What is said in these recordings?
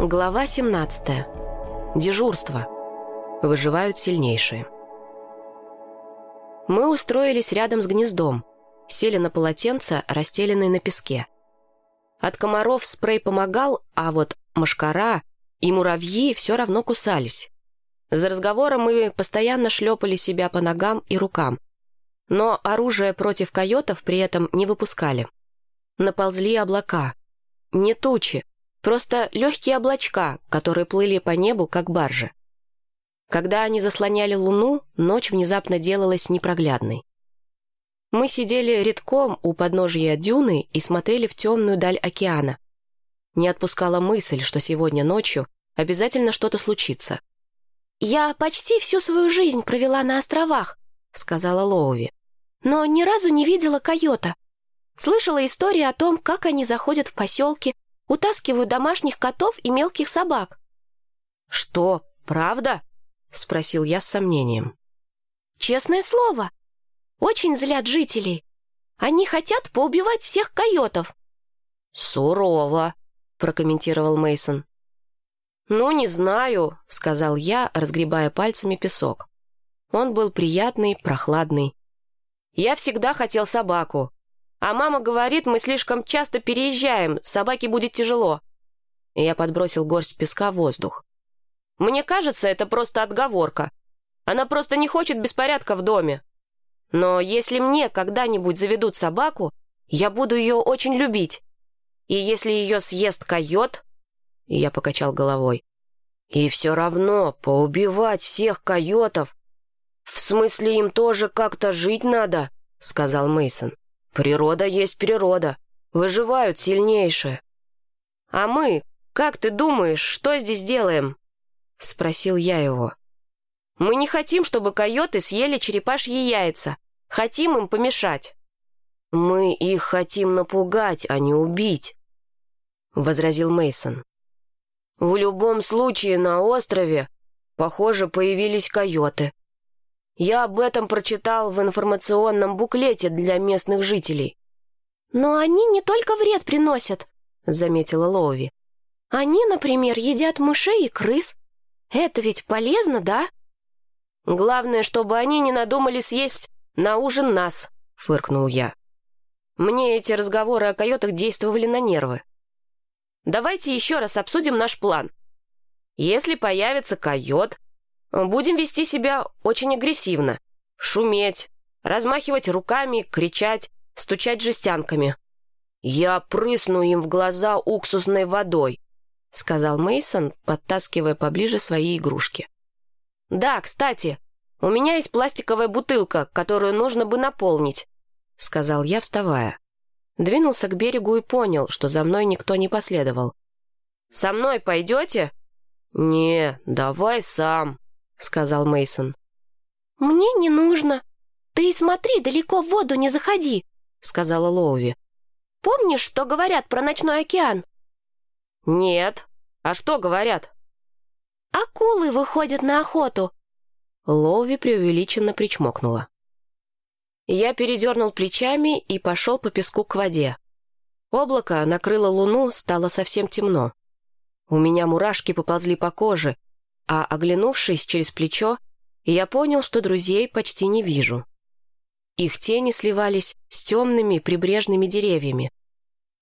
Глава 17. Дежурство. Выживают сильнейшие. Мы устроились рядом с гнездом, сели на полотенце, расстеленные на песке. От комаров спрей помогал, а вот мошкара и муравьи все равно кусались. За разговором мы постоянно шлепали себя по ногам и рукам, но оружие против койотов при этом не выпускали. Наползли облака. Не тучи, просто легкие облачка, которые плыли по небу, как баржи. Когда они заслоняли луну, ночь внезапно делалась непроглядной. Мы сидели редком у подножия дюны и смотрели в темную даль океана. Не отпускала мысль, что сегодня ночью обязательно что-то случится. «Я почти всю свою жизнь провела на островах», — сказала Лоуви. «Но ни разу не видела койота. Слышала истории о том, как они заходят в поселки, утаскивают домашних котов и мелких собак». «Что, правда?» — спросил я с сомнением. «Честное слово. Очень злят жителей. Они хотят поубивать всех койотов». «Сурово», — прокомментировал Мейсон. «Ну, не знаю», — сказал я, разгребая пальцами песок. Он был приятный, прохладный. «Я всегда хотел собаку. А мама говорит, мы слишком часто переезжаем, собаке будет тяжело». Я подбросил горсть песка в воздух. «Мне кажется, это просто отговорка. Она просто не хочет беспорядка в доме. Но если мне когда-нибудь заведут собаку, я буду ее очень любить. И если ее съест койот, я покачал головой. «И все равно поубивать всех койотов. В смысле, им тоже как-то жить надо», — сказал Мейсон. «Природа есть природа. Выживают сильнейшие». «А мы, как ты думаешь, что здесь делаем?» — спросил я его. «Мы не хотим, чтобы койоты съели черепашьи яйца. Хотим им помешать». «Мы их хотим напугать, а не убить», — возразил Мейсон. В любом случае на острове, похоже, появились койоты. Я об этом прочитал в информационном буклете для местных жителей. «Но они не только вред приносят», — заметила Лоуви. «Они, например, едят мышей и крыс. Это ведь полезно, да?» «Главное, чтобы они не надумали съесть на ужин нас», — фыркнул я. Мне эти разговоры о койотах действовали на нервы. Давайте еще раз обсудим наш план. Если появится койот, будем вести себя очень агрессивно, шуметь, размахивать руками, кричать, стучать жестянками. «Я прысну им в глаза уксусной водой», — сказал Мейсон, подтаскивая поближе свои игрушки. «Да, кстати, у меня есть пластиковая бутылка, которую нужно бы наполнить», — сказал я, вставая. Двинулся к берегу и понял, что за мной никто не последовал. «Со мной пойдете?» «Не, давай сам», — сказал Мейсон. «Мне не нужно. Ты смотри, далеко в воду не заходи», — сказала Лоуви. «Помнишь, что говорят про ночной океан?» «Нет. А что говорят?» «Акулы выходят на охоту». Лоуви преувеличенно причмокнула. Я передернул плечами и пошел по песку к воде. Облако накрыло луну, стало совсем темно. У меня мурашки поползли по коже, а, оглянувшись через плечо, я понял, что друзей почти не вижу. Их тени сливались с темными прибрежными деревьями.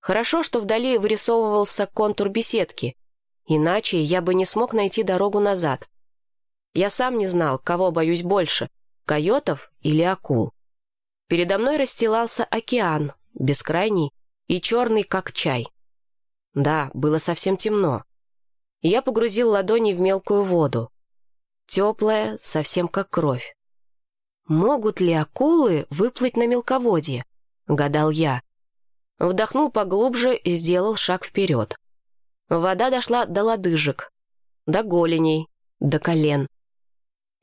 Хорошо, что вдали вырисовывался контур беседки, иначе я бы не смог найти дорогу назад. Я сам не знал, кого боюсь больше — койотов или акул. Передо мной расстилался океан, бескрайний и черный, как чай. Да, было совсем темно. Я погрузил ладони в мелкую воду. Теплая, совсем как кровь. «Могут ли акулы выплыть на мелководье?» — гадал я. Вдохнул поглубже и сделал шаг вперед. Вода дошла до лодыжек, до голеней, до колен.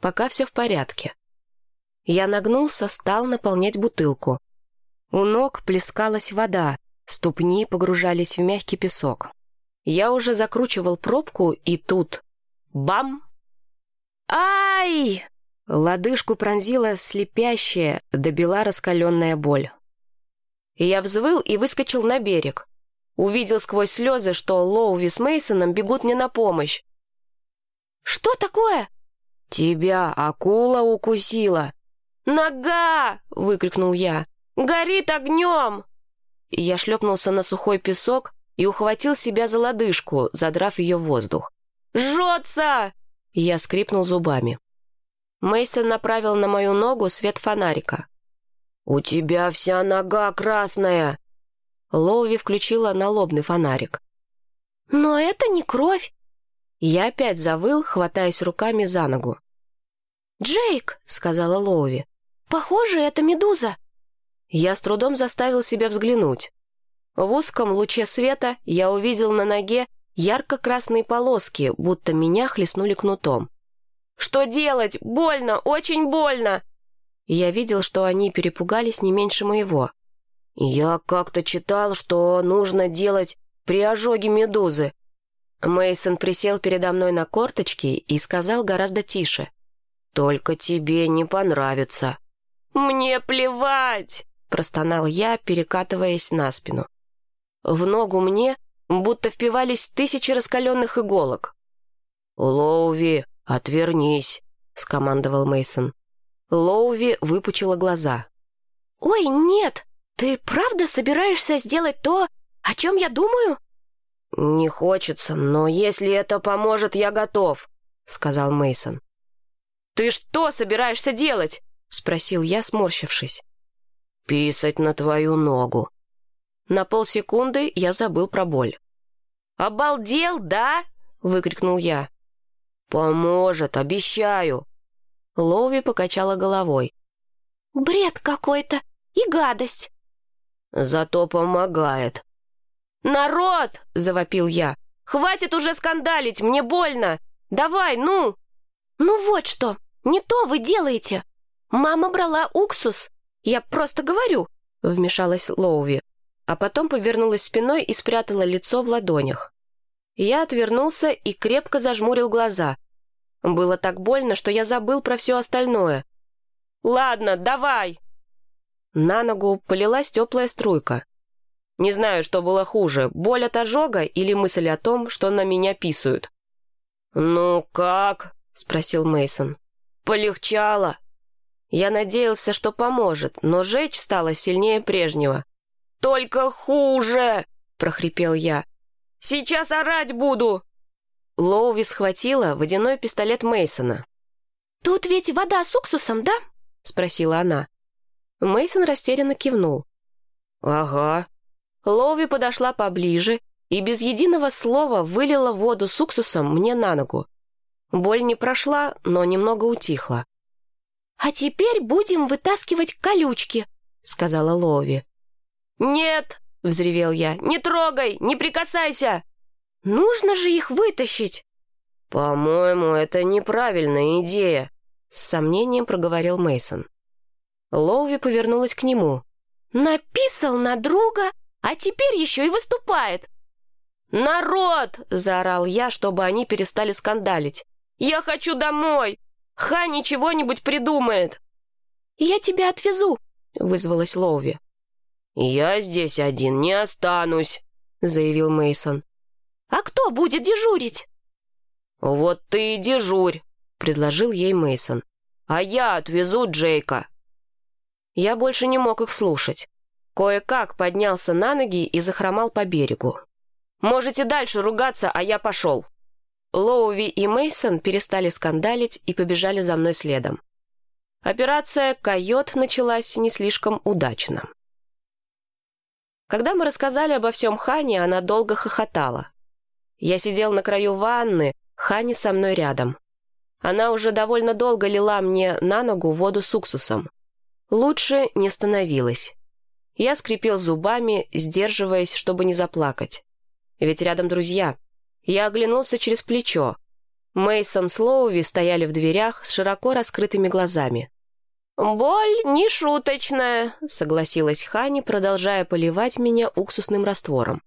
Пока все в порядке. Я нагнулся, стал наполнять бутылку. У ног плескалась вода, ступни погружались в мягкий песок. Я уже закручивал пробку, и тут... Бам! Ай! Лодыжку пронзила слепящая, добила раскаленная боль. Я взвыл и выскочил на берег. Увидел сквозь слезы, что Лоуви с Мейсоном бегут мне на помощь. «Что такое?» «Тебя акула укусила!» «Нога!» — выкрикнул я. «Горит огнем!» Я шлепнулся на сухой песок и ухватил себя за лодыжку, задрав ее в воздух. «Жжется!» Я скрипнул зубами. Мейсон направил на мою ногу свет фонарика. «У тебя вся нога красная!» Лоуви включила налобный фонарик. «Но это не кровь!» Я опять завыл, хватаясь руками за ногу. «Джейк!» — сказала Лоуви. «Похоже, это медуза!» Я с трудом заставил себя взглянуть. В узком луче света я увидел на ноге ярко-красные полоски, будто меня хлестнули кнутом. «Что делать? Больно! Очень больно!» Я видел, что они перепугались не меньше моего. «Я как-то читал, что нужно делать при ожоге медузы». Мейсон присел передо мной на корточки и сказал гораздо тише. «Только тебе не понравится». «Мне плевать!» — простонал я, перекатываясь на спину. В ногу мне будто впивались тысячи раскаленных иголок. «Лоуви, отвернись», — скомандовал Мейсон. Лоуви выпучила глаза. «Ой, нет! Ты правда собираешься сделать то, о чем я думаю?» «Не хочется, но если это поможет, я готов», — сказал Мейсон. «Ты что собираешься делать?» — спросил я, сморщившись. «Писать на твою ногу». На полсекунды я забыл про боль. «Обалдел, да?» — выкрикнул я. «Поможет, обещаю». Лоуви покачала головой. «Бред какой-то и гадость». «Зато помогает». «Народ!» — завопил я. «Хватит уже скандалить, мне больно! Давай, ну!» «Ну вот что, не то вы делаете! Мама брала уксус, я просто говорю!» — вмешалась Лоуви, а потом повернулась спиной и спрятала лицо в ладонях. Я отвернулся и крепко зажмурил глаза. Было так больно, что я забыл про все остальное. «Ладно, давай!» На ногу полилась теплая струйка. Не знаю, что было хуже, боль от ожога или мысль о том, что на меня писают. «Ну как?» — спросил Мейсон. «Полегчало». Я надеялся, что поможет, но жечь стало сильнее прежнего. «Только хуже!» — прохрипел я. Сейчас орать буду!» Лоуви схватила водяной пистолет Мейсона. «Тут ведь вода с уксусом, да?» — спросила она. Мейсон растерянно кивнул. «Ага». Лоуви подошла поближе и без единого слова вылила воду с уксусом мне на ногу. Боль не прошла, но немного утихла. «А теперь будем вытаскивать колючки», — сказала Лоуви. «Нет!» — взревел я. «Не трогай! Не прикасайся!» «Нужно же их вытащить!» «По-моему, это неправильная идея», — с сомнением проговорил Мейсон. Лоуви повернулась к нему. «Написал на друга, а теперь еще и выступает!» «Народ!» — заорал я, чтобы они перестали скандалить. «Я хочу домой! Ха ничего-нибудь придумает!» «Я тебя отвезу!» — вызвалась Лоуви. «Я здесь один не останусь», — заявил Мейсон. «А кто будет дежурить?» «Вот ты и дежурь», — предложил ей Мейсон. «А я отвезу Джейка». Я больше не мог их слушать. Кое-как поднялся на ноги и захромал по берегу. «Можете дальше ругаться, а я пошел». Лоуви и Мейсон перестали скандалить и побежали за мной следом. Операция «Койот» началась не слишком удачно. Когда мы рассказали обо всем Хане, она долго хохотала. Я сидел на краю ванны, Хани со мной рядом. Она уже довольно долго лила мне на ногу воду с уксусом. Лучше не становилось. Я скрипел зубами, сдерживаясь, чтобы не заплакать. Ведь рядом друзья. Я оглянулся через плечо. Мейсон с Лоуви стояли в дверях с широко раскрытыми глазами. «Боль не шуточная», — согласилась Хани, продолжая поливать меня уксусным раствором.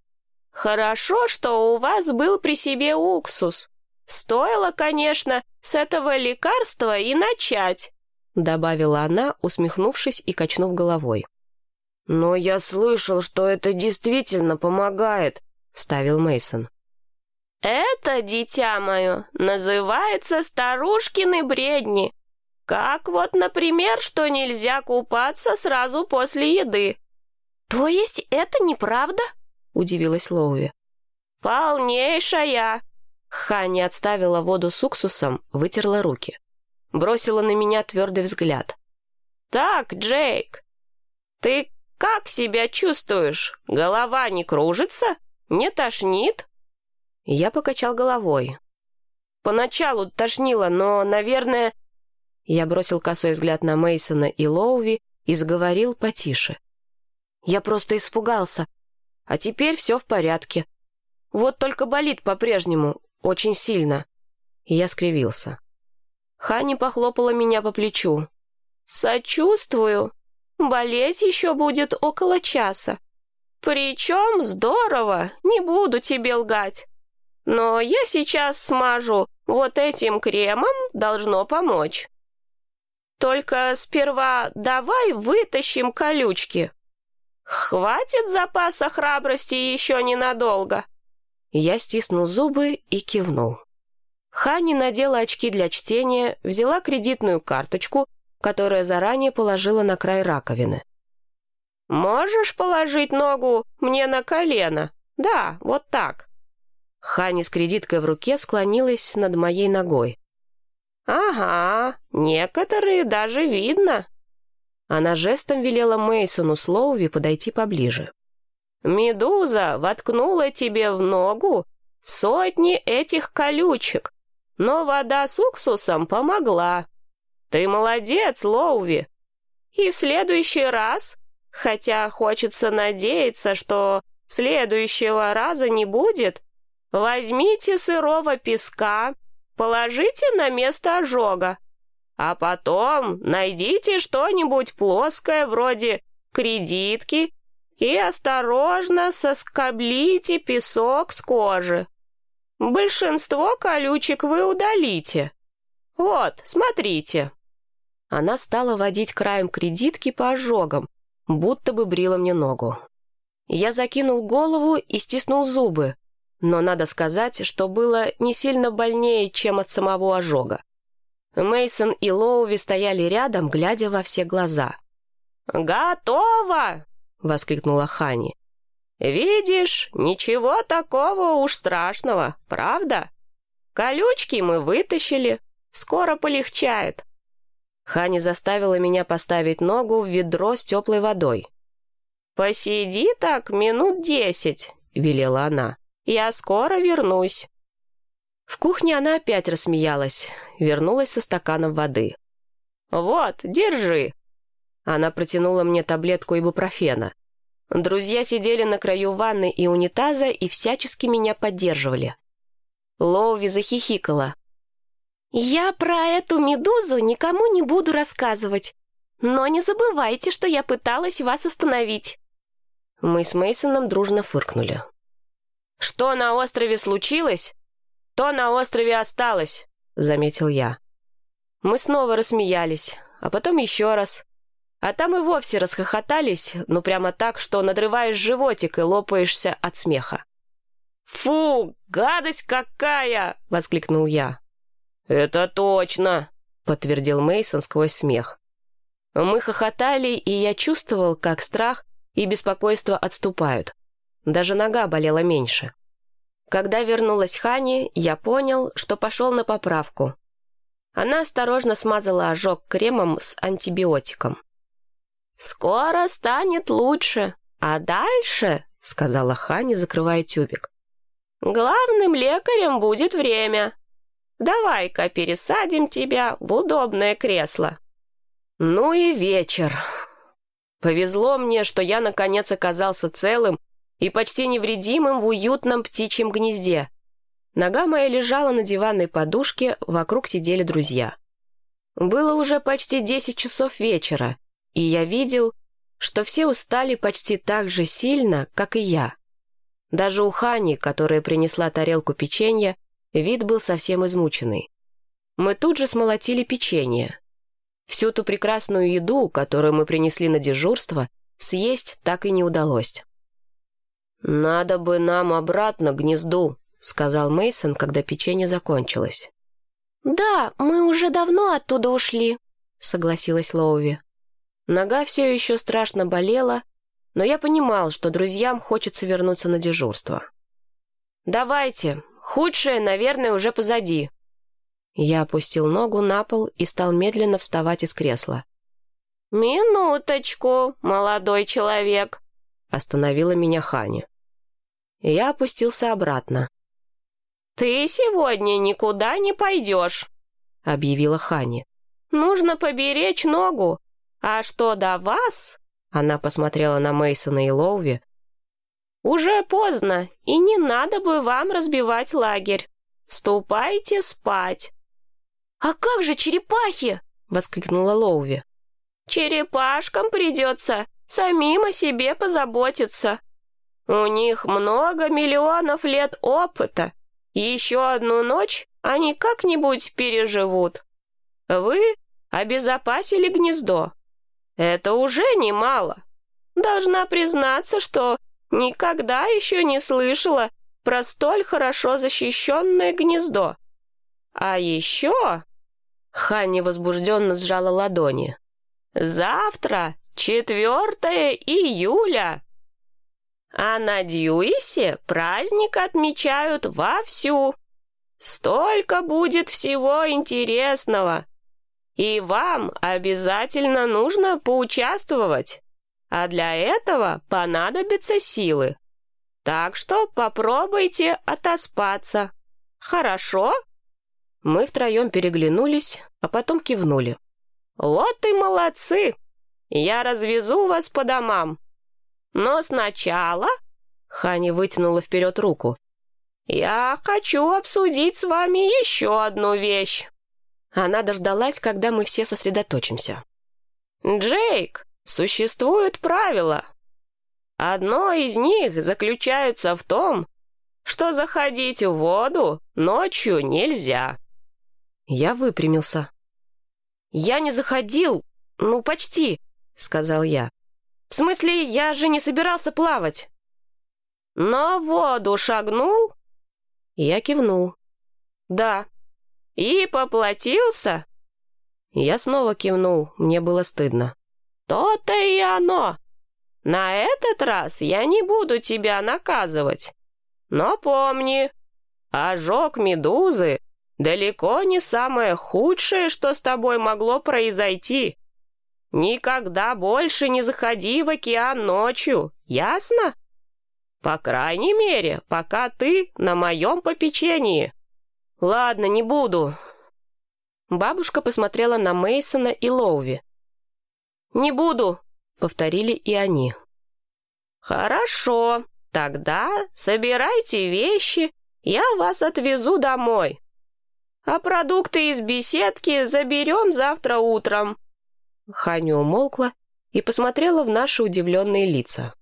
«Хорошо, что у вас был при себе уксус. Стоило, конечно, с этого лекарства и начать», — добавила она, усмехнувшись и качнув головой. «Но я слышал, что это действительно помогает», — вставил Мейсон. «Это, дитя мое, называется старушкины бредни. Как вот, например, что нельзя купаться сразу после еды». «То есть это неправда?» — удивилась Лоуи. «Полнейшая!» Ханни отставила воду с уксусом, вытерла руки. Бросила на меня твердый взгляд. «Так, Джейк, ты как себя чувствуешь? Голова не кружится? Не тошнит?» Я покачал головой. «Поначалу тошнило, но, наверное...» Я бросил косой взгляд на Мейсона и Лоуви и заговорил потише. «Я просто испугался. А теперь все в порядке. Вот только болит по-прежнему, очень сильно». И я скривился. Хани похлопала меня по плечу. «Сочувствую. Болеть еще будет около часа. Причем здорово, не буду тебе лгать. Но я сейчас смажу вот этим кремом, должно помочь. Только сперва давай вытащим колючки. Хватит запаса храбрости еще ненадолго. Я стиснул зубы и кивнул. Хани надела очки для чтения, взяла кредитную карточку, которую заранее положила на край раковины. «Можешь положить ногу мне на колено? Да, вот так». Хани с кредиткой в руке склонилась над моей ногой. «Ага, некоторые даже видно». Она жестом велела Мейсону Слоуви подойти поближе. «Медуза воткнула тебе в ногу сотни этих колючек, но вода с уксусом помогла. Ты молодец, Лоуви. И в следующий раз, хотя хочется надеяться, что следующего раза не будет, возьмите сырого песка, положите на место ожога, а потом найдите что-нибудь плоское вроде кредитки и осторожно соскоблите песок с кожи. Большинство колючек вы удалите. Вот, смотрите». Она стала водить краем кредитки по ожогам, будто бы брила мне ногу. Я закинул голову и стиснул зубы, но надо сказать, что было не сильно больнее, чем от самого ожога. Мейсон и Лоуви стояли рядом, глядя во все глаза. «Готово!» — воскликнула Хани. «Видишь, ничего такого уж страшного, правда? Колючки мы вытащили, скоро полегчает». Хани заставила меня поставить ногу в ведро с теплой водой. «Посиди так минут десять», — велела она. «Я скоро вернусь». В кухне она опять рассмеялась, вернулась со стаканом воды. «Вот, держи», она протянула мне таблетку ибупрофена. Друзья сидели на краю ванны и унитаза и всячески меня поддерживали. Лоуви захихикала. «Я про эту медузу никому не буду рассказывать, но не забывайте, что я пыталась вас остановить». Мы с Мейсоном дружно фыркнули. «Что на острове случилось, то на острове осталось», — заметил я. Мы снова рассмеялись, а потом еще раз. А там и вовсе расхохотались, ну прямо так, что надрываешь животик и лопаешься от смеха. «Фу, гадость какая!» — воскликнул я. «Это точно!» — подтвердил Мейсон сквозь смех. Мы хохотали, и я чувствовал, как страх и беспокойство отступают. Даже нога болела меньше. Когда вернулась Хани, я понял, что пошел на поправку. Она осторожно смазала ожог кремом с антибиотиком. «Скоро станет лучше, а дальше, — сказала Хани, закрывая тюбик, — главным лекарем будет время. Давай-ка пересадим тебя в удобное кресло». Ну и вечер. Повезло мне, что я, наконец, оказался целым и почти невредимым в уютном птичьем гнезде. Нога моя лежала на диванной подушке, вокруг сидели друзья. Было уже почти десять часов вечера, и я видел, что все устали почти так же сильно, как и я. Даже у Хани, которая принесла тарелку печенья, вид был совсем измученный. Мы тут же смолотили печенье. Всю ту прекрасную еду, которую мы принесли на дежурство, съесть так и не удалось. «Надо бы нам обратно к гнезду», — сказал Мейсон, когда печенье закончилось. «Да, мы уже давно оттуда ушли», — согласилась Лоуви. Нога все еще страшно болела, но я понимал, что друзьям хочется вернуться на дежурство. «Давайте, худшее, наверное, уже позади». Я опустил ногу на пол и стал медленно вставать из кресла. «Минуточку, молодой человек», — остановила меня Ханя. Я опустился обратно. «Ты сегодня никуда не пойдешь», — объявила Хани. «Нужно поберечь ногу. А что до вас?» Она посмотрела на Мейсона и Лоуви. «Уже поздно, и не надо бы вам разбивать лагерь. Ступайте спать». «А как же черепахи?» — воскликнула Лоуви. Черепашкам придется самим о себе позаботиться. У них много миллионов лет опыта. Еще одну ночь они как-нибудь переживут. Вы обезопасили гнездо. Это уже немало. Должна признаться, что никогда еще не слышала про столь хорошо защищенное гнездо. А еще...» Ханни возбужденно сжала ладони. Завтра 4 июля. А на Дьюисе праздник отмечают вовсю. Столько будет всего интересного. И вам обязательно нужно поучаствовать. А для этого понадобятся силы. Так что попробуйте отоспаться. Хорошо? Мы втроем переглянулись, а потом кивнули. «Вот и молодцы! Я развезу вас по домам. Но сначала...» Хани вытянула вперед руку. «Я хочу обсудить с вами еще одну вещь». Она дождалась, когда мы все сосредоточимся. «Джейк, существуют правила. Одно из них заключается в том, что заходить в воду ночью нельзя». Я выпрямился. «Я не заходил, ну, почти», — сказал я. «В смысле, я же не собирался плавать». «Но в воду шагнул?» Я кивнул. «Да». «И поплатился?» Я снова кивнул, мне было стыдно. «То-то и оно. На этот раз я не буду тебя наказывать. Но помни, ожог медузы далеко не самое худшее, что с тобой могло произойти. Никогда больше не заходи в океан ночью, ясно? По крайней мере, пока ты на моем попечении. Ладно, не буду. Бабушка посмотрела на Мейсона и Лоуви. «Не буду», — повторили и они. «Хорошо, тогда собирайте вещи, я вас отвезу домой а продукты из беседки заберем завтра утром». Ханя умолкла и посмотрела в наши удивленные лица.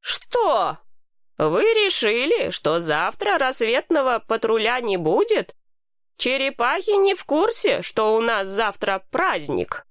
«Что? Вы решили, что завтра рассветного патруля не будет? Черепахи не в курсе, что у нас завтра праздник?»